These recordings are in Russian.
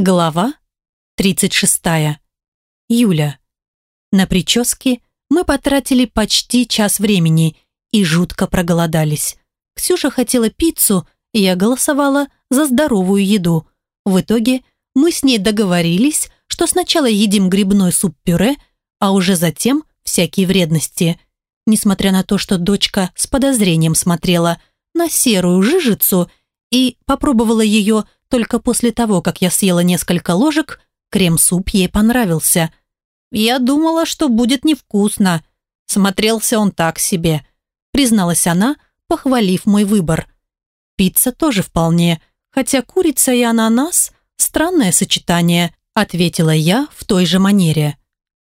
Глава 36. Юля. На прическе мы потратили почти час времени и жутко проголодались. Ксюша хотела пиццу, и я голосовала за здоровую еду. В итоге мы с ней договорились, что сначала едим грибной суп-пюре, а уже затем всякие вредности. Несмотря на то, что дочка с подозрением смотрела на серую жижицу и попробовала ее только после того, как я съела несколько ложек, крем-суп ей понравился. Я думала, что будет невкусно. Смотрелся он так себе. Призналась она, похвалив мой выбор. Пицца тоже вполне, хотя курица и ананас – странное сочетание, ответила я в той же манере.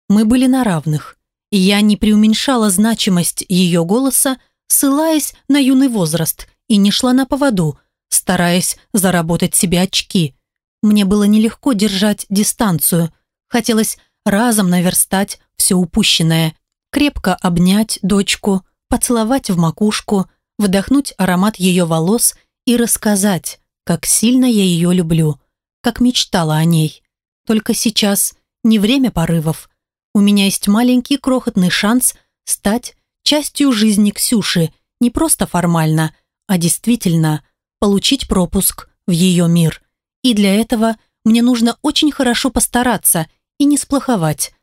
Мы были на равных. И я не преуменьшала значимость ее голоса, ссылаясь на юный возраст, и не шла на поводу – стараясь заработать себе очки. Мне было нелегко держать дистанцию. Хотелось разом наверстать все упущенное. Крепко обнять дочку, поцеловать в макушку, вдохнуть аромат ее волос и рассказать, как сильно я ее люблю, как мечтала о ней. Только сейчас не время порывов. У меня есть маленький крохотный шанс стать частью жизни Ксюши, не просто формально, а действительно – получить пропуск в ее мир. И для этого мне нужно очень хорошо постараться и не сплоховать.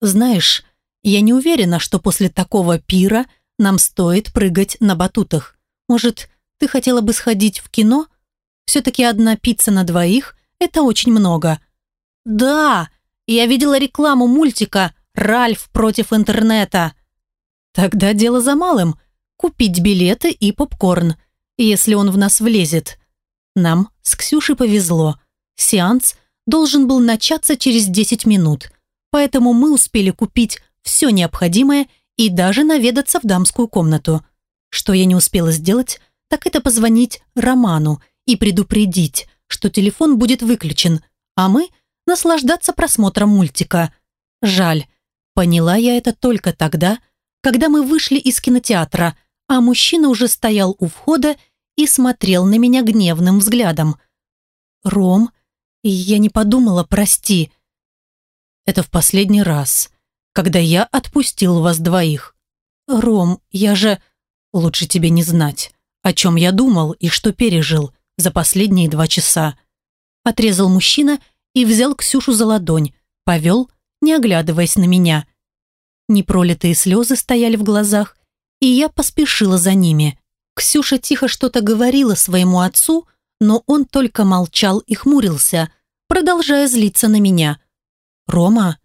Знаешь, я не уверена, что после такого пира нам стоит прыгать на батутах. Может, ты хотела бы сходить в кино? Все-таки одна пицца на двоих – это очень много. Да, я видела рекламу мультика «Ральф против интернета». Тогда дело за малым – купить билеты и попкорн – если он в нас влезет. Нам с Ксюшей повезло. Сеанс должен был начаться через 10 минут, поэтому мы успели купить все необходимое и даже наведаться в дамскую комнату. Что я не успела сделать, так это позвонить Роману и предупредить, что телефон будет выключен, а мы наслаждаться просмотром мультика. Жаль, поняла я это только тогда, когда мы вышли из кинотеатра – а мужчина уже стоял у входа и смотрел на меня гневным взглядом. «Ром, я не подумала, прости». «Это в последний раз, когда я отпустил вас двоих. Ром, я же... Лучше тебе не знать, о чем я думал и что пережил за последние два часа». Отрезал мужчина и взял Ксюшу за ладонь, повел, не оглядываясь на меня. Непролитые слезы стояли в глазах, и я поспешила за ними. Ксюша тихо что-то говорила своему отцу, но он только молчал и хмурился, продолжая злиться на меня. «Рома?»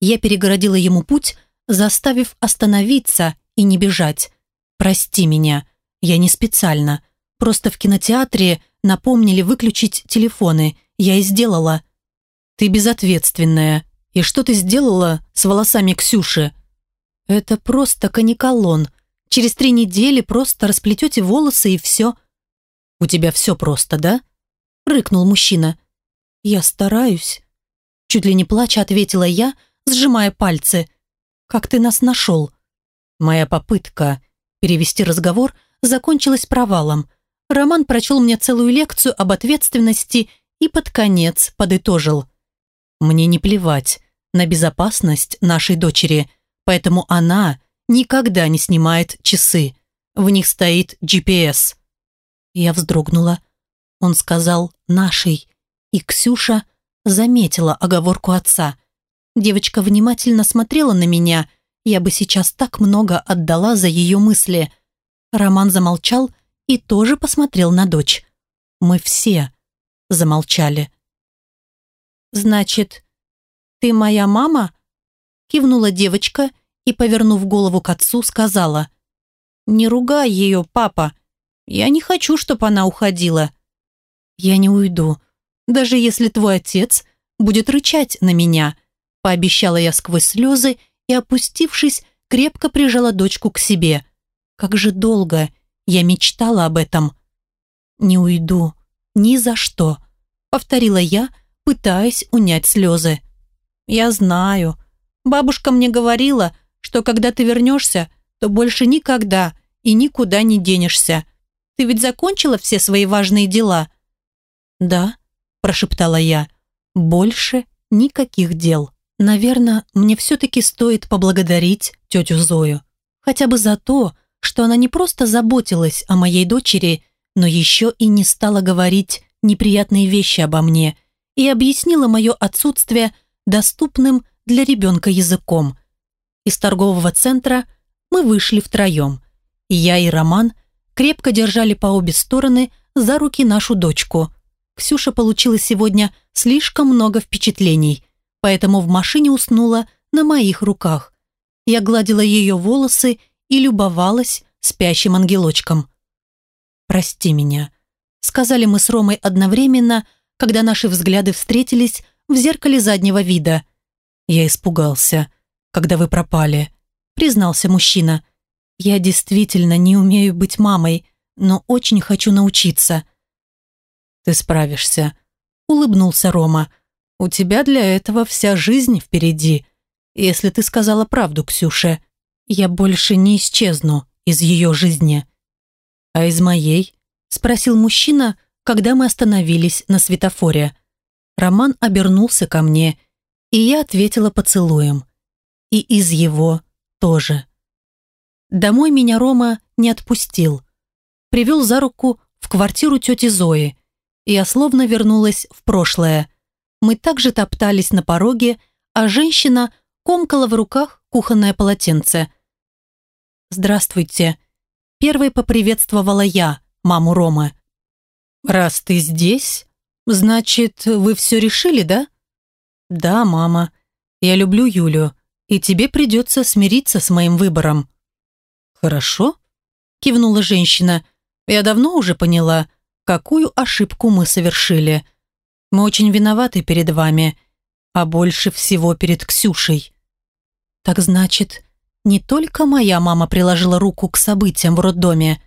Я перегородила ему путь, заставив остановиться и не бежать. «Прости меня, я не специально. Просто в кинотеатре напомнили выключить телефоны, я и сделала». «Ты безответственная. И что ты сделала с волосами Ксюши?» «Это просто каниколон», Через три недели просто расплетете волосы и все. У тебя все просто, да? Рыкнул мужчина. Я стараюсь. Чуть ли не плача ответила я, сжимая пальцы. Как ты нас нашел? Моя попытка перевести разговор закончилась провалом. Роман прочел мне целую лекцию об ответственности и под конец подытожил. Мне не плевать на безопасность нашей дочери, поэтому она никогда не снимает часы. В них стоит GPS. Я вздрогнула. Он сказал «нашей», и Ксюша заметила оговорку отца. Девочка внимательно смотрела на меня, я бы сейчас так много отдала за ее мысли. Роман замолчал и тоже посмотрел на дочь. Мы все замолчали. «Значит, ты моя мама?» Кивнула девочка и, повернув голову к отцу, сказала «Не ругай ее, папа. Я не хочу, чтобы она уходила». «Я не уйду, даже если твой отец будет рычать на меня», пообещала я сквозь слезы и, опустившись, крепко прижала дочку к себе. Как же долго я мечтала об этом. «Не уйду, ни за что», повторила я, пытаясь унять слезы. «Я знаю. Бабушка мне говорила, что когда ты вернешься, то больше никогда и никуда не денешься. Ты ведь закончила все свои важные дела?» «Да», – прошептала я. Больше никаких дел. Наверное, мне все-таки стоит поблагодарить тетю Зою. Хотя бы за то, что она не просто заботилась о моей дочери, но еще и не стала говорить неприятные вещи обо мне и объяснила мое отсутствие доступным для ребенка языком. Из торгового центра мы вышли втроем. И я и Роман крепко держали по обе стороны за руки нашу дочку. Ксюша получила сегодня слишком много впечатлений, поэтому в машине уснула на моих руках. Я гладила ее волосы и любовалась спящим ангелочком. «Прости меня», — сказали мы с Ромой одновременно, когда наши взгляды встретились в зеркале заднего вида. Я испугался, когда вы пропали, признался мужчина. Я действительно не умею быть мамой, но очень хочу научиться. Ты справишься, улыбнулся Рома. У тебя для этого вся жизнь впереди. Если ты сказала правду, Ксюше, я больше не исчезну из ее жизни. А из моей? спросил мужчина, когда мы остановились на светофоре. Роман обернулся ко мне, и я ответила поцелуем. И из его тоже. Домой меня Рома не отпустил. Привел за руку в квартиру тети Зои. Я словно вернулась в прошлое. Мы также топтались на пороге, а женщина комкала в руках кухонное полотенце. «Здравствуйте», – первой поприветствовала я, маму Ромы. «Раз ты здесь, значит, вы все решили, да?» «Да, мама. Я люблю Юлю, и тебе придется смириться с моим выбором». «Хорошо», – кивнула женщина. «Я давно уже поняла, какую ошибку мы совершили. Мы очень виноваты перед вами, а больше всего перед Ксюшей». «Так значит, не только моя мама приложила руку к событиям в роддоме?»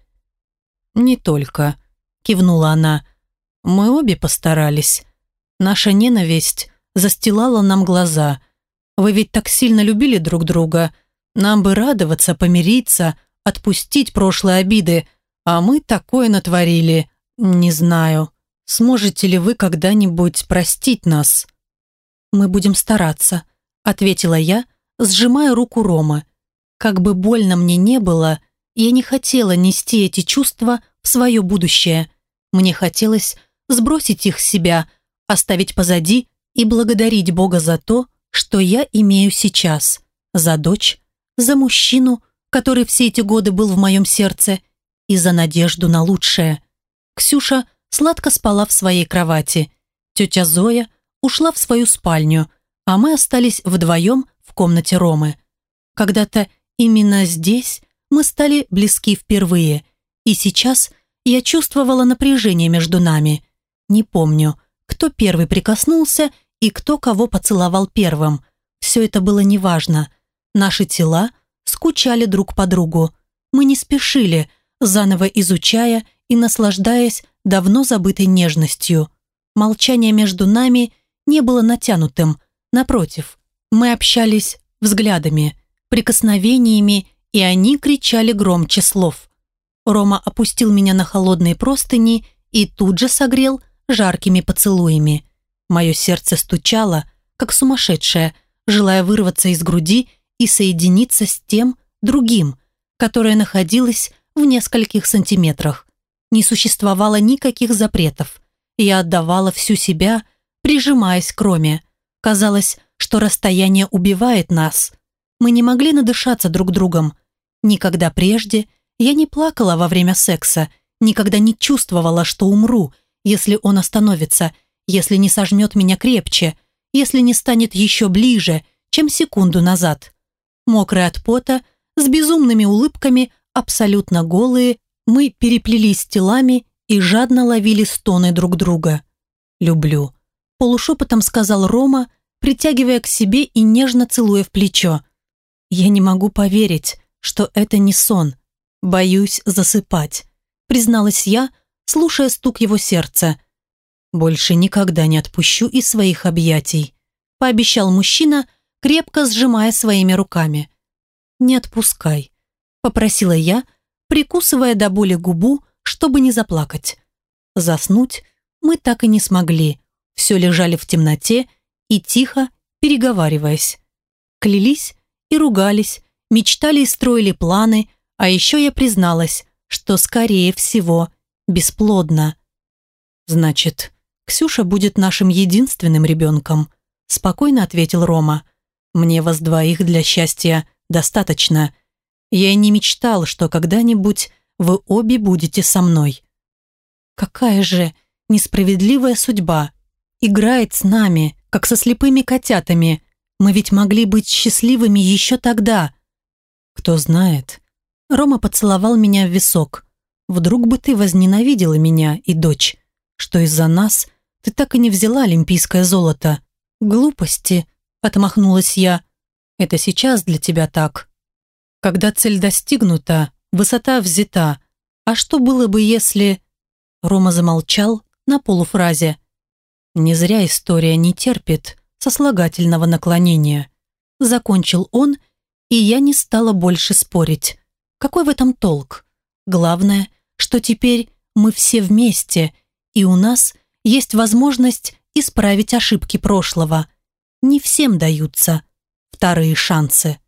«Не только», кивнула она. Мы обе постарались. Наша ненависть застилала нам глаза. Вы ведь так сильно любили друг друга. Нам бы радоваться, помириться, отпустить прошлые обиды, а мы такое натворили. Не знаю, сможете ли вы когда-нибудь простить нас? Мы будем стараться, ответила я, сжимая руку Ромы. Как бы больно мне не было, я не хотела нести эти чувства в свое будущее. Мне хотелось сбросить их с себя, оставить позади и благодарить Бога за то, что я имею сейчас. За дочь, за мужчину, который все эти годы был в моем сердце, и за надежду на лучшее. Ксюша сладко спала в своей кровати. Тетя Зоя ушла в свою спальню, а мы остались вдвоем в комнате Ромы. Когда-то именно здесь мы стали близки впервые, и сейчас – я чувствовала напряжение между нами. Не помню, кто первый прикоснулся и кто кого поцеловал первым. Все это было неважно. Наши тела скучали друг по другу. Мы не спешили, заново изучая и наслаждаясь давно забытой нежностью. Молчание между нами не было натянутым. Напротив, мы общались взглядами, прикосновениями, и они кричали громче слов. Рома опустил меня на холодные простыни и тут же согрел жаркими поцелуями. Мое сердце стучало, как сумасшедшее, желая вырваться из груди и соединиться с тем другим, которое находилось в нескольких сантиметрах. Не существовало никаких запретов. Я отдавала всю себя, прижимаясь к Роме. Казалось, что расстояние убивает нас. Мы не могли надышаться друг другом. Никогда прежде я не плакала во время секса, никогда не чувствовала, что умру, если он остановится, если не сожмет меня крепче, если не станет еще ближе, чем секунду назад. Мокрые от пота, с безумными улыбками, абсолютно голые, мы переплелись телами и жадно ловили стоны друг друга. «Люблю», – полушепотом сказал Рома, притягивая к себе и нежно целуя в плечо. «Я не могу поверить, что это не сон», «Боюсь засыпать», — призналась я, слушая стук его сердца. «Больше никогда не отпущу из своих объятий», — пообещал мужчина, крепко сжимая своими руками. «Не отпускай», — попросила я, прикусывая до боли губу, чтобы не заплакать. Заснуть мы так и не смогли. все лежали в темноте и тихо переговариваясь. Клялись и ругались, мечтали и строили планы, а еще я призналась, что, скорее всего, бесплодно. «Значит, Ксюша будет нашим единственным ребенком», спокойно ответил Рома. «Мне вас двоих для счастья достаточно. Я и не мечтал, что когда-нибудь вы обе будете со мной». «Какая же несправедливая судьба! Играет с нами, как со слепыми котятами. Мы ведь могли быть счастливыми еще тогда». «Кто знает». Рома поцеловал меня в висок. «Вдруг бы ты возненавидела меня и дочь, что из-за нас ты так и не взяла олимпийское золото». «Глупости», — отмахнулась я. «Это сейчас для тебя так. Когда цель достигнута, высота взята. А что было бы, если...» Рома замолчал на полуфразе. «Не зря история не терпит сослагательного наклонения». Закончил он, и я не стала больше спорить. Какой в этом толк? Главное, что теперь мы все вместе, и у нас есть возможность исправить ошибки прошлого. Не всем даются вторые шансы.